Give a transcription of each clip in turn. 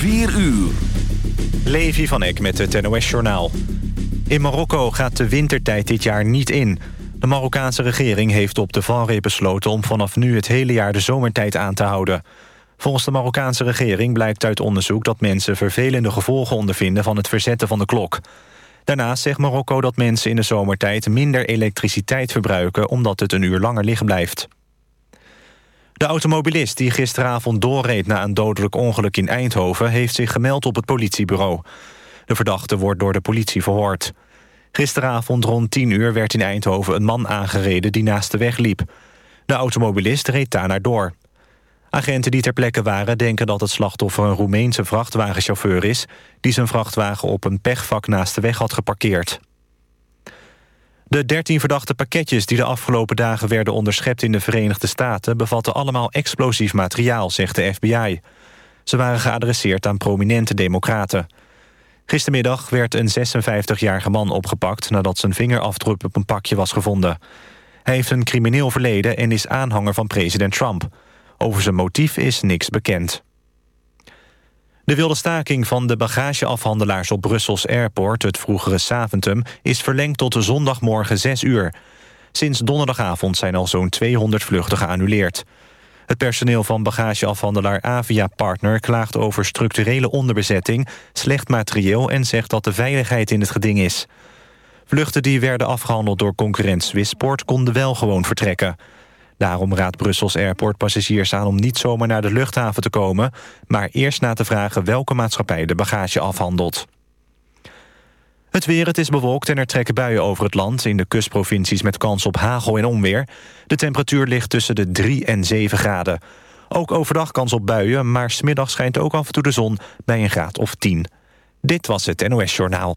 4 uur. Levi van Eck met het NOS-journaal. In Marokko gaat de wintertijd dit jaar niet in. De Marokkaanse regering heeft op de valreep besloten... om vanaf nu het hele jaar de zomertijd aan te houden. Volgens de Marokkaanse regering blijkt uit onderzoek... dat mensen vervelende gevolgen ondervinden van het verzetten van de klok. Daarnaast zegt Marokko dat mensen in de zomertijd... minder elektriciteit verbruiken omdat het een uur langer liggen blijft. De automobilist die gisteravond doorreed na een dodelijk ongeluk in Eindhoven... heeft zich gemeld op het politiebureau. De verdachte wordt door de politie verhoord. Gisteravond rond 10 uur werd in Eindhoven een man aangereden die naast de weg liep. De automobilist reed daarna door. Agenten die ter plekke waren denken dat het slachtoffer een Roemeense vrachtwagenchauffeur is... die zijn vrachtwagen op een pechvak naast de weg had geparkeerd. De 13 verdachte pakketjes die de afgelopen dagen werden onderschept in de Verenigde Staten... bevatten allemaal explosief materiaal, zegt de FBI. Ze waren geadresseerd aan prominente democraten. Gistermiddag werd een 56-jarige man opgepakt... nadat zijn vingerafdruk op een pakje was gevonden. Hij heeft een crimineel verleden en is aanhanger van president Trump. Over zijn motief is niks bekend. De wilde staking van de bagageafhandelaars op Brussels Airport... het vroegere Saventum, is verlengd tot zondagmorgen 6 uur. Sinds donderdagavond zijn al zo'n 200 vluchten geannuleerd. Het personeel van bagageafhandelaar Avia Partner... klaagt over structurele onderbezetting, slecht materieel... en zegt dat de veiligheid in het geding is. Vluchten die werden afgehandeld door concurrent Swissport... konden wel gewoon vertrekken. Daarom raadt Brussels Airport passagiers aan om niet zomaar naar de luchthaven te komen... maar eerst na te vragen welke maatschappij de bagage afhandelt. Het weer, het is bewolkt en er trekken buien over het land... in de kustprovincies met kans op hagel en onweer. De temperatuur ligt tussen de 3 en 7 graden. Ook overdag kans op buien, maar smiddag schijnt ook af en toe de zon... bij een graad of 10. Dit was het NOS Journaal.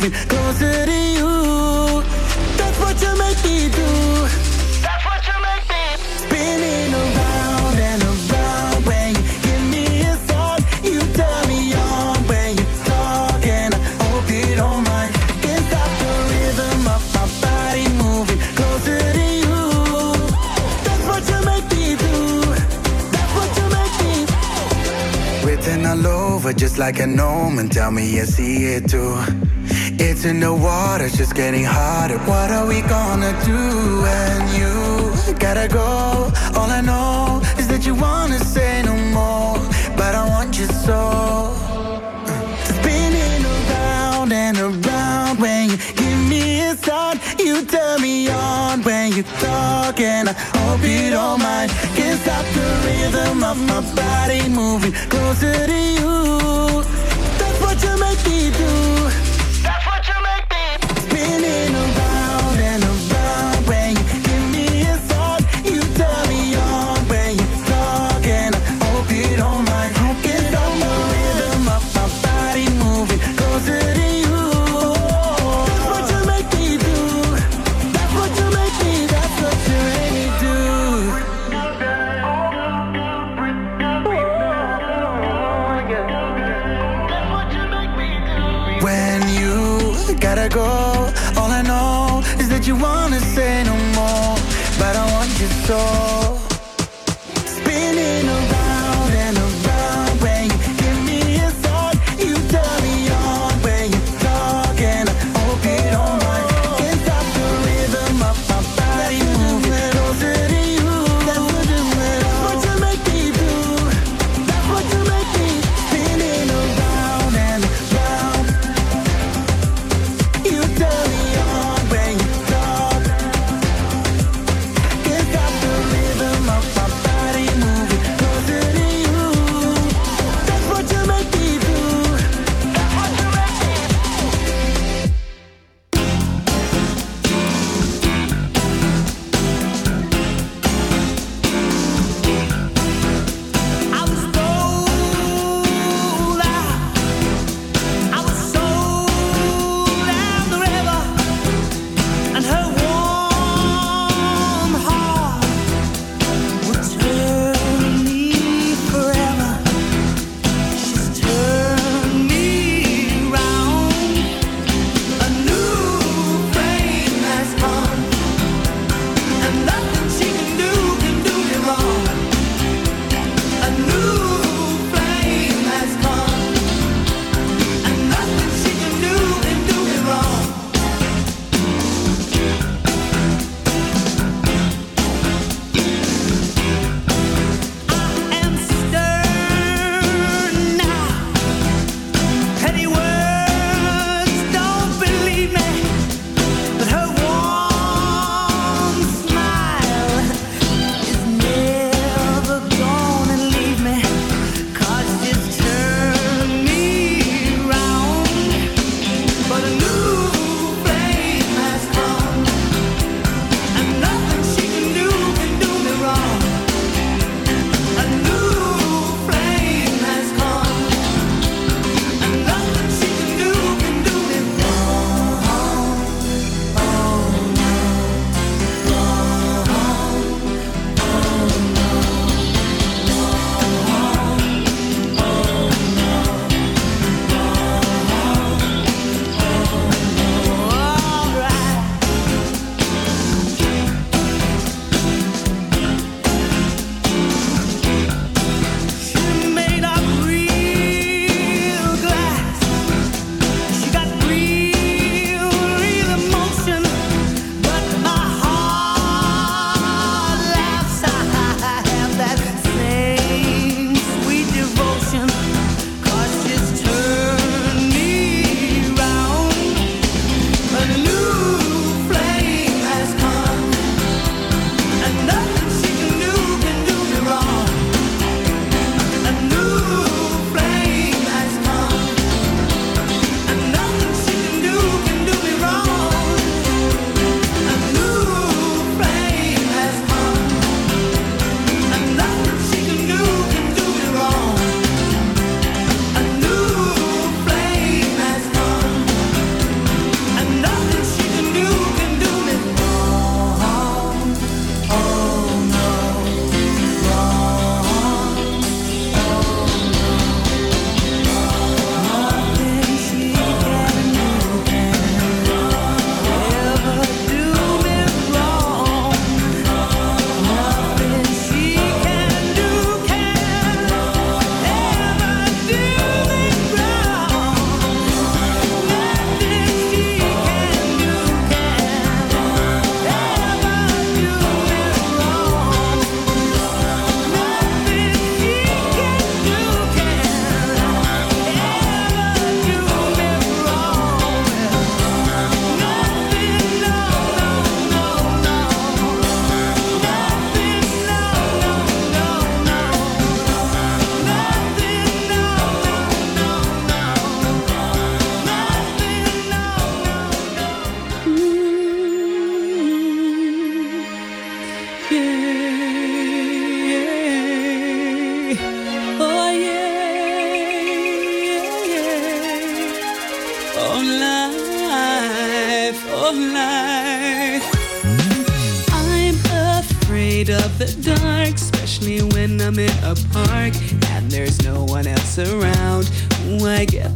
Moving closer to you. That's what you make me do. That's what you make me spinning around and around when you give me a sign. You turn me on when you talk, and I hope you don't mind. Can't stop the rhythm of my body moving closer to you. That's what you make me do. That's what you make me. Written all over just like a gnome, and tell me you see it too. It's in the water, it's just getting hotter. What are we gonna do when you gotta go? All I know is that you wanna say no more, but I want you so. Uh, spinning around and around when you give me a sign, you turn me on when you talk, and I hope you don't mind. Can't stop the rhythm of my body moving closer to you. That's what you make me do.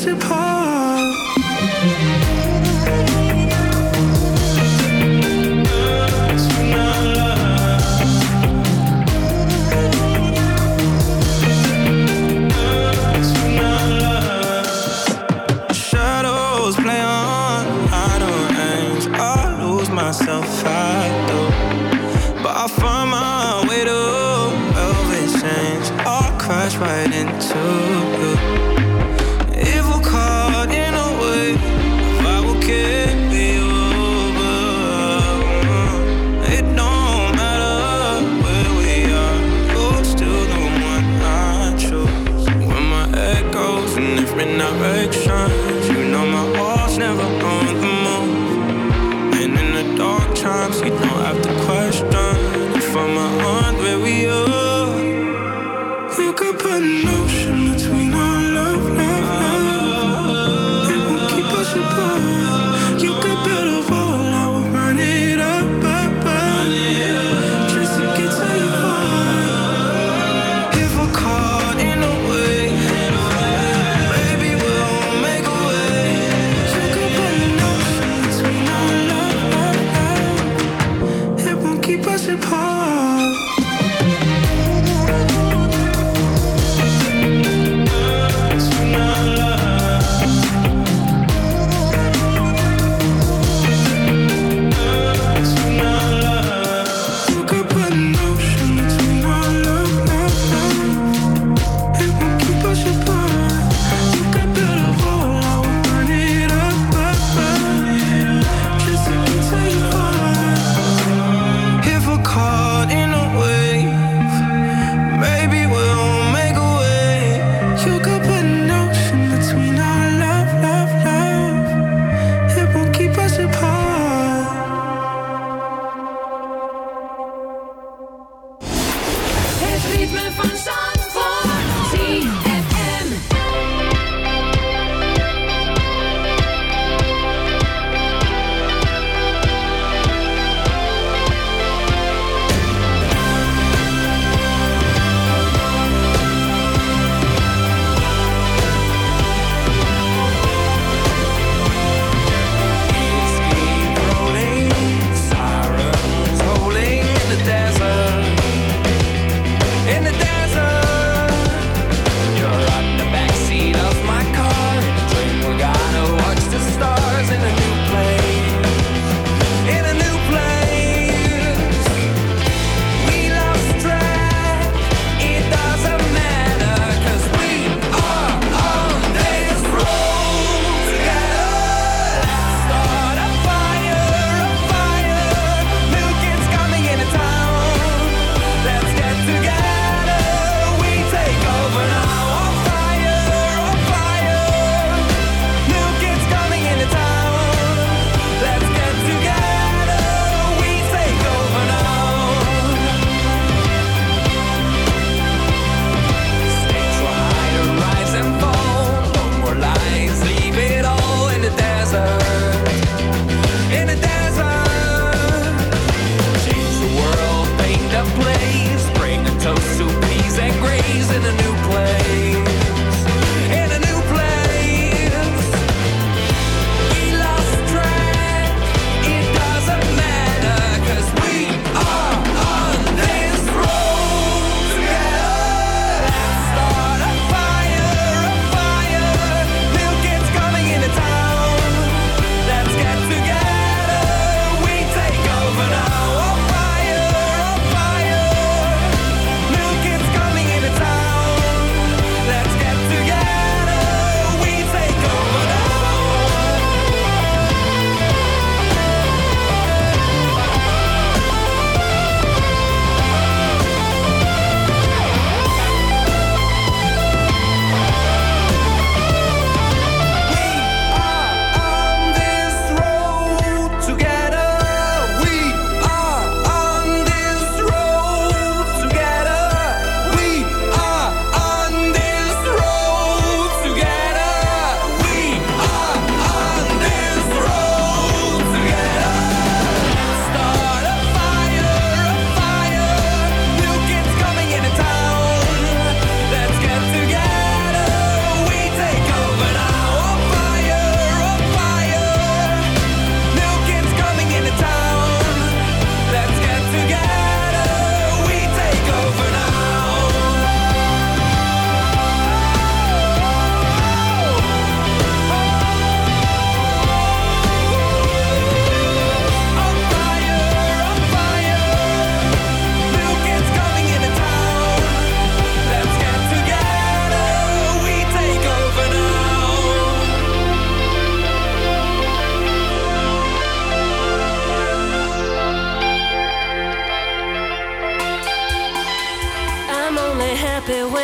disappointed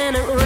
and it rains.